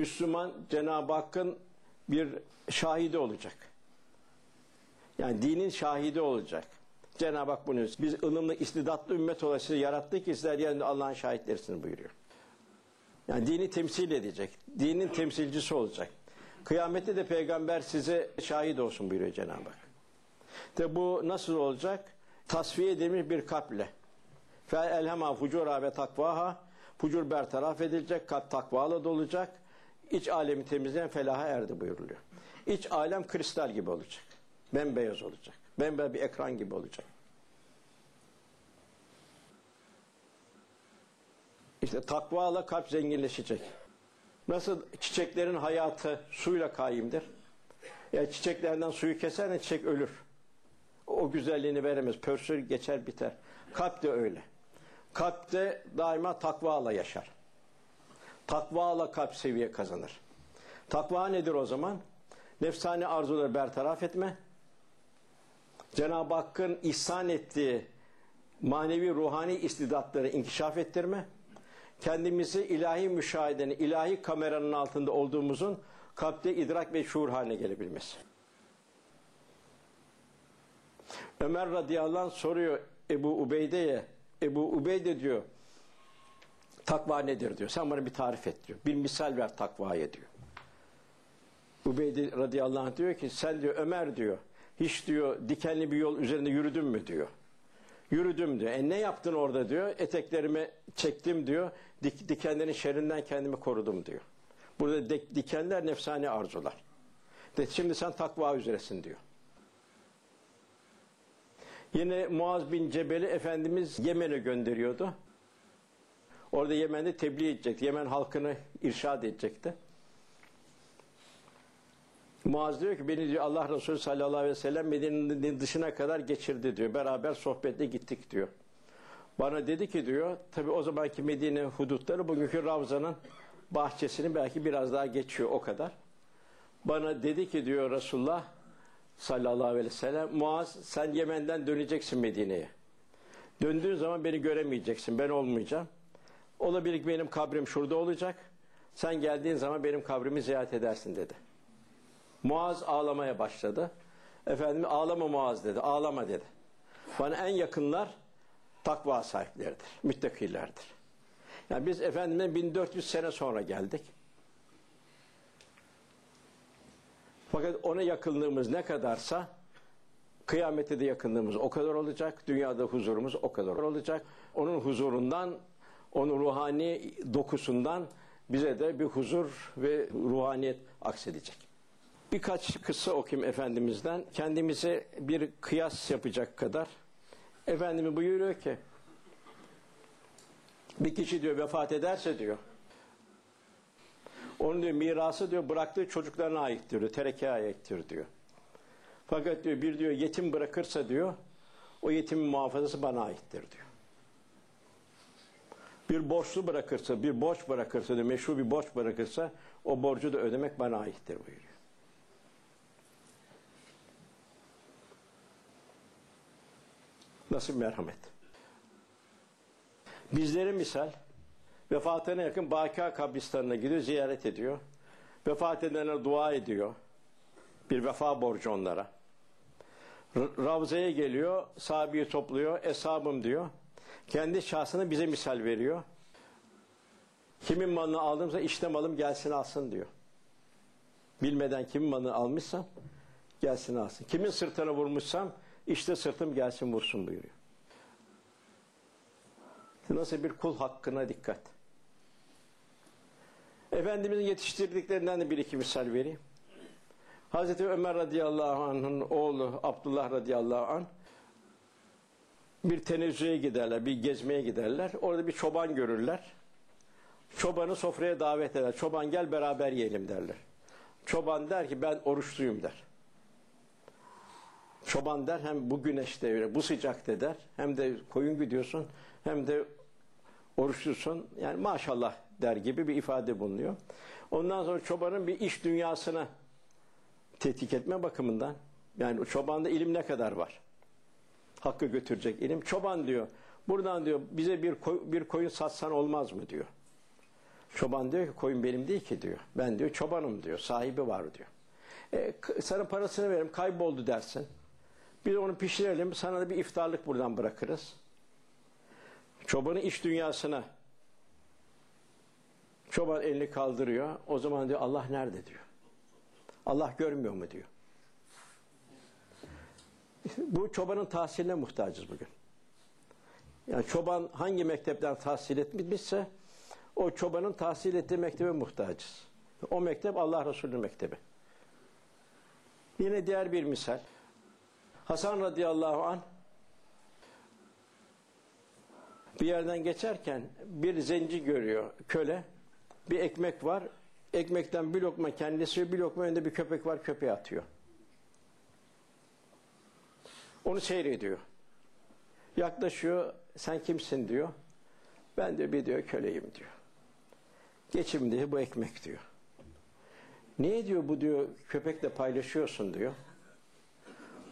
Müslüman Cenab-ı Hakk'ın bir şahidi olacak. Yani dinin şahidi olacak. Cenab-ı Hak bunu biz ılımlı istidatlı ümmet olarak yarattık ki sizler yani Allah'ın şahitlerisiniz buyuruyor. Yani dini temsil edecek. Dinin temsilcisi olacak. Kıyamette de peygamber size şahit olsun buyuruyor Cenab-ı Hak. De bu nasıl olacak? Tasfiye edilmiş bir kalple. Fe elhema fucura ve takvaha fucur bertaraf edilecek, kalp takvalı dolacak. İç alemi temizleyen felaha erdi buyuruluyor. İç alem kristal gibi olacak. Bembeyaz olacak. Bembeyaz bir ekran gibi olacak. İşte takvayla kalp zenginleşecek. Nasıl çiçeklerin hayatı suyla kaimdir. Yani çiçeklerden suyu keser çiçek ölür. O güzelliğini veremez. Pörsür geçer biter. Kalp de öyle. Kalp de daima takvayla yaşar. Takvayla kalp seviye kazanır. Takva nedir o zaman? Nefsani arzuları bertaraf etme. Cenab-ı Hakk'ın ihsan ettiği manevi ruhani istidatları inkişaf ettirme kendimizi ilahi müşahedenin, ilahi kameranın altında olduğumuzun kalpte idrak ve şuur haline gelebilmesi. Ömer radıyallahu anh soruyor Ebu Ubeyde'ye, Ebu Ubeyde diyor, takva nedir diyor, sen bana bir tarif et diyor, bir misal ver takvaya diyor. Ubeyde radıyallahu anh diyor ki, sen diyor Ömer diyor, hiç diyor dikenli bir yol üzerinde yürüdün mü diyor. Yürüdüm diyor. E ne yaptın orada diyor. Eteklerimi çektim diyor. Dik, dikenlerin şerrinden kendimi korudum diyor. Burada dik, dikenler nefsani arzular. De, şimdi sen takva üzeresin diyor. Yine Muaz bin Cebel'i Efendimiz Yemen'e gönderiyordu. Orada Yemen'de tebliğ edecekti. Yemen halkını irşad edecekti. Muaz diyor ki beni diyor Allah Resulü sallallahu aleyhi ve sellem Medine'nin dışına kadar geçirdi diyor. Beraber sohbette gittik diyor. Bana dedi ki diyor tabi o zamanki Medine hudutları bugünkü Ravza'nın bahçesini belki biraz daha geçiyor o kadar. Bana dedi ki diyor Resulullah sallallahu aleyhi ve sellem Muaz sen Yemen'den döneceksin Medine'ye. Döndüğün zaman beni göremeyeceksin. Ben olmayacağım. Olabilir ki benim kabrim şurada olacak. Sen geldiğin zaman benim kabrimi ziyaret edersin dedi. Muaz ağlamaya başladı. Efendim ağlama Muaz dedi. Ağlama dedi. Bana en yakınlar takva sahipleridir. Müttakilerdir. Yani biz Efendimiz'e 1400 sene sonra geldik. Fakat ona yakınlığımız ne kadarsa kıyamette de yakınlığımız o kadar olacak. Dünyada huzurumuz o kadar olacak. Onun huzurundan, onun ruhani dokusundan bize de bir huzur ve ruhaniyet aksedecek. Birkaç kısa okuyayım Efendimiz'den. Kendimize bir kıyas yapacak kadar. Efendimiz buyuruyor ki bir kişi diyor vefat ederse diyor onun diyor mirası diyor bıraktığı çocuklarına aittir diyor. Terekeye aittir diyor. Fakat diyor bir diyor yetim bırakırsa diyor o yetimin muhafazası bana aittir diyor. Bir borçlu bırakırsa, bir borç bırakırsa diyor, meşru bir borç bırakırsa o borcu da ödemek bana aittir buyuruyor. Nasıl merhamet. Bizlerin misal vefatına yakın Baka kabristanına gidiyor, ziyaret ediyor. Vefat edenlere dua ediyor. Bir vefa borcu onlara. Ravza'ya geliyor, sahabeyi topluyor, eshabım diyor. Kendi şahsını bize misal veriyor. Kimin malını aldımsa işte malım gelsin alsın diyor. Bilmeden kimin malını almışsam gelsin alsın. Kimin sırtına vurmuşsam işte sırtım gelsin vursun buyuruyor. Nasıl bir kul hakkına dikkat. Efendimizin yetiştirdiklerinden de bir iki misal vereyim. Hazreti Ömer radıyallahu anh'ın oğlu Abdullah radıyallahu anh bir tenezzüye giderler, bir gezmeye giderler. Orada bir çoban görürler. Çobanı sofraya davet eder. Çoban gel beraber yiyelim derler. Çoban der ki ben oruçluyum der. Çoban der hem bu güneşte bu sıcakta der. Hem de koyun gidiyorsun hem de oruçlusun. Yani maşallah der gibi bir ifade bulunuyor. Ondan sonra çobanın bir iş dünyasına tetkik etme bakımından yani çobanda ilim ne kadar var? Hakkı götürecek ilim. Çoban diyor buradan diyor bize bir, koy, bir koyun satsan olmaz mı diyor. Çoban diyor ki koyun benim değil ki diyor. Ben diyor çobanım diyor. Sahibi var diyor. E, sana parasını veririm kayboldu dersin. Biz onu pişirelim sana da bir iftarlık buradan bırakırız. Çobanın iş dünyasına çoban elini kaldırıyor. O zaman diyor Allah nerede diyor. Allah görmüyor mu diyor. Bu çobanın tahsiline muhtacız bugün. Yani çoban hangi mektepten tahsil etmişse o çobanın tahsil ettiği mektebe muhtacız. O mektep Allah Resulü mektebi. Yine diğer bir misal. Hasan radıyallahu an bir yerden geçerken bir zenci görüyor köle. Bir ekmek var. Ekmekten bir lokma kendisi bir lokma önünde bir köpek var köpeğe atıyor. Onu seyrediyor. Yaklaşıyor. Sen kimsin diyor. Ben de bir diyor köleyim diyor. Geçim diye bu ekmek diyor. Niye diyor bu diyor köpekle paylaşıyorsun diyor.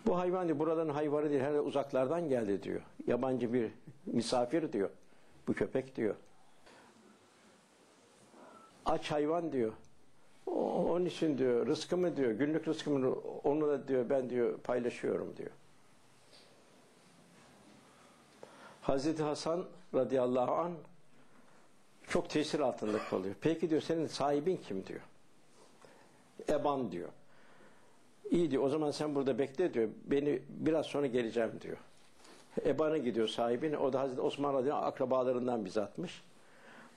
Bu hayvan diyor buraların hayvanı değil herhalde uzaklardan geldi diyor. Yabancı bir misafir diyor. Bu köpek diyor. Aç hayvan diyor. Onun için diyor rızkımı diyor günlük rızkımı onu da diyor ben diyor paylaşıyorum diyor. Hazreti Hasan radıyallahu an çok tesir altında kalıyor. Peki diyor senin sahibin kim diyor. Eban diyor. İyi diyor o zaman sen burada bekle diyor. Beni biraz sonra geleceğim diyor. Eban'a gidiyor sahibine. O da Hazreti Osman radıyallahu anh akrabalarından bizatmış.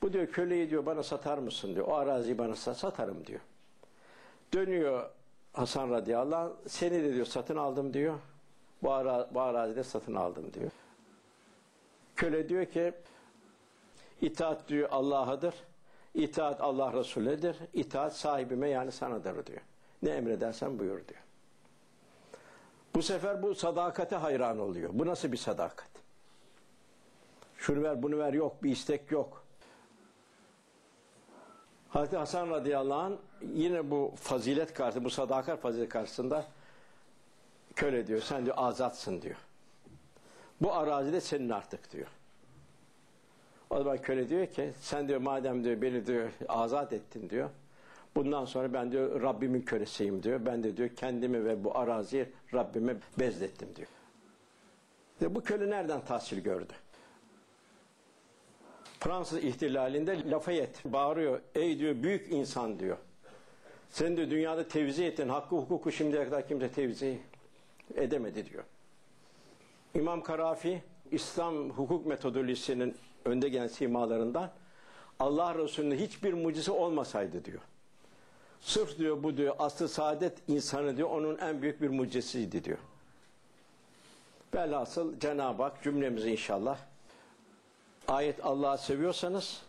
Bu diyor köleyi diyor bana satar mısın diyor. O araziyi bana sat, satarım diyor. Dönüyor Hasan radıyallahu anh. Seni de diyor satın aldım diyor. Bu, ara, bu arazide satın aldım diyor. Köle diyor ki itaat diyor Allah'adır. İtaat Allah Resulü'dür. İtaat sahibime yani sanadır diyor. Ne emredersen buyur diyor. Bu sefer bu sadakate hayran oluyor. Bu nasıl bir sadakat? Şunu ver bunu ver yok bir istek yok. Hazreti Hasan radıyallahu anh yine bu fazilet karşısında, bu sadakat fazilet karşısında köle diyor. Sen diyor azatsın diyor. Bu arazide senin artık diyor. O zaman köle diyor ki sen diyor madem diyor beni diyor azat ettin diyor. Bundan sonra ben diyor Rabbimin kölesiyim diyor. Ben de diyor kendimi ve bu araziyi Rabbime bezlettim diyor. Ve bu köle nereden tahsil gördü? Fransız ihtilalinde Lafayette bağırıyor. Ey diyor büyük insan diyor. Sen de dünyada tevzi ettin. Hakkı hukuku şimdiye kadar kimse tevzi edemedi diyor. İmam Karafi İslam hukuk metodolojisinin önde gelen simalarından Allah Resulü'nün hiçbir mucize olmasaydı diyor. Sırf diyor bu diyor aslı saadet insanı diyor onun en büyük bir mucizesiydi diyor. Velhasıl Cenab-ı Hak cümlemizi inşallah ayet Allah'ı seviyorsanız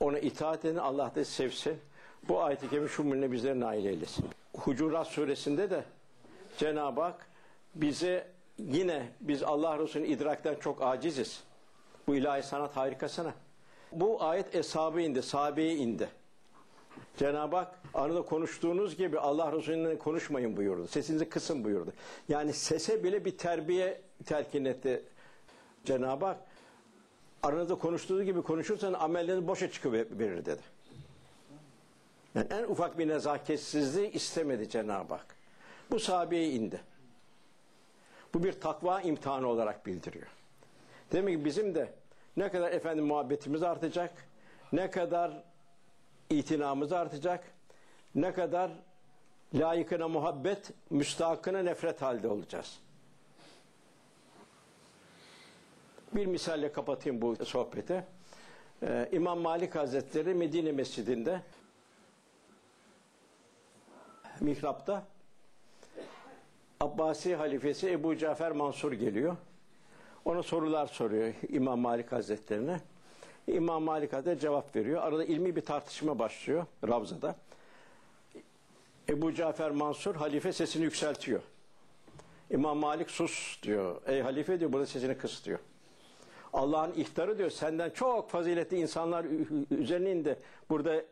ona itaat edin Allah da sevsin. Bu ayet-i kerime şu mülne bizleri nail eylesin. Hucurat suresinde de Cenab-ı Hak bize yine biz Allah Resulü'nün idrakten çok aciziz. Bu ilahi sanat harikasına. Bu ayet eshabı indi, sahabeye indi. Cenab-ı Hak arada konuştuğunuz gibi Allah Resulü'nden konuşmayın buyurdu. Sesinizi kısın buyurdu. Yani sese bile bir terbiye telkin etti Cenab-ı Hak. Aranızda konuştuğu gibi konuşursan amelleriniz boşa çıkıverir dedi. Yani en ufak bir nezaketsizliği istemedi Cenab-ı Hak. Bu sahabeye indi. Bu bir takva imtihanı olarak bildiriyor. Demek ki bizim de ne kadar efendim muhabbetimiz artacak, ne kadar itinamız artacak, ne kadar layıkına muhabbet, müstahakına nefret halde olacağız. Bir misalle kapatayım bu sohbeti. Ee, İmam Malik Hazretleri Medine Mescidinde mihrapta Abbasi halifesi Ebu Cafer Mansur geliyor. Ona sorular soruyor İmam Malik Hazretlerine. İmam Malik Hazretleri cevap veriyor. Arada ilmi bir tartışma başlıyor Ravza'da. Ebu Cafer Mansur halife sesini yükseltiyor. İmam Malik sus diyor. Ey halife diyor burada sesini kıs diyor. Allah'ın ihtarı diyor senden çok faziletli insanlar üzerine indi. Burada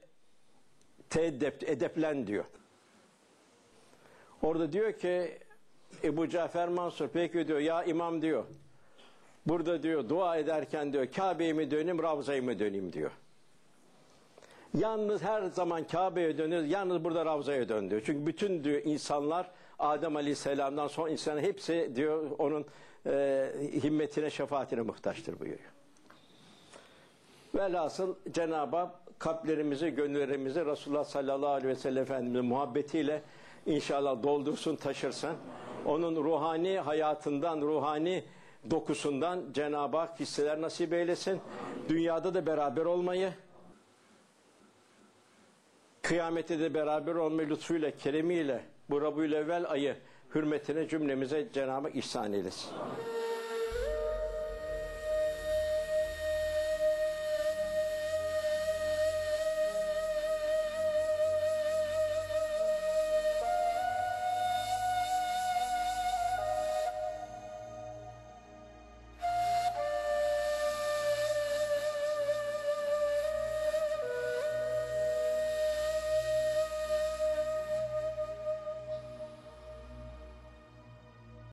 teedep, edeplen diyor. Orada diyor ki Ebu Cafer Mansur peki diyor ya imam diyor. Burada diyor dua ederken diyor Kabe'ye mi döneyim Ravza'ya mı döneyim diyor. Yalnız her zaman Kabe'ye dönüyoruz. Yalnız burada Ravza'ya dön diyor. Çünkü bütün diyor insanlar Adem Aleyhisselam'dan son insan hepsi diyor onun e, himmetine, şefaatine muhtaçtır buyuruyor. Velhasıl Cenab-ı Hak kalplerimizi, gönüllerimizi Resulullah sallallahu aleyhi ve sellem Efendimiz'in muhabbetiyle inşallah doldursun, taşırsın. Onun ruhani hayatından, ruhani dokusundan Cenab-ı Hak hisseler nasip eylesin. Dünyada da beraber olmayı, kıyamette de beraber olmayı lütfuyla, keremiyle bu Rabbül Evvel ayı hürmetine cümlemize Cenab-ı Hak ihsan eylesin.